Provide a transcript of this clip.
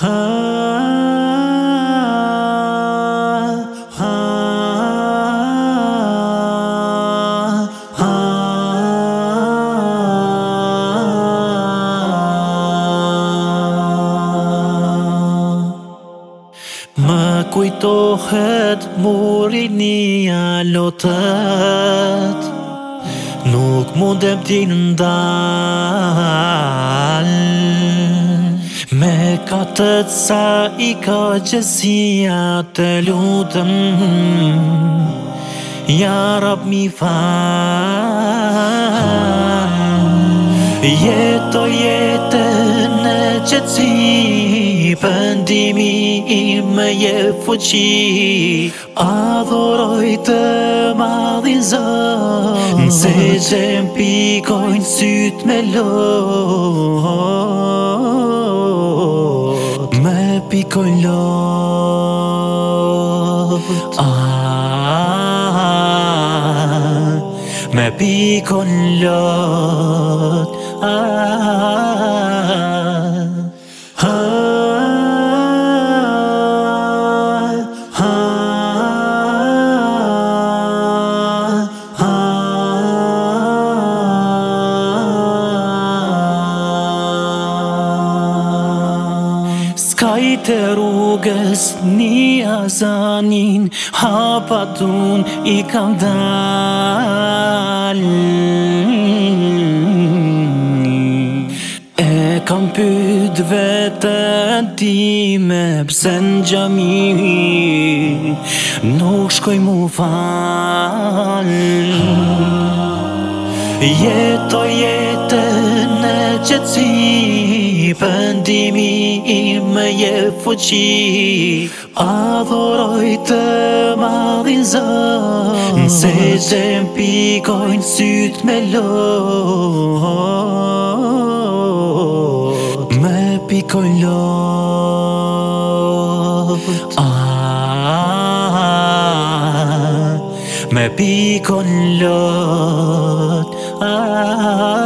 Haaa... Më kujtohet murin një alotet Nuk mundem din nda të tsa i ka qësia të lutëm Ja rap mi fa Jeto jetë në qëtësi Pëndimi i me je fuqi A të madhin zë Nëse qëm pikojnë sytë me lojnë iko in lot a ah, ah, ah, me pikon lot a Hajte rrugës një azanin Hapat tun i kam dal E kam pyt vete ti me pse në gjami Nuk shkoj mu fal Jeto jetën e qëtësi pëndimi i me je fëqi A të madhin zot Nëse që pikojnë syt me lot Me pikojnë lot A Me pikon lot Ah ah ah